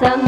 some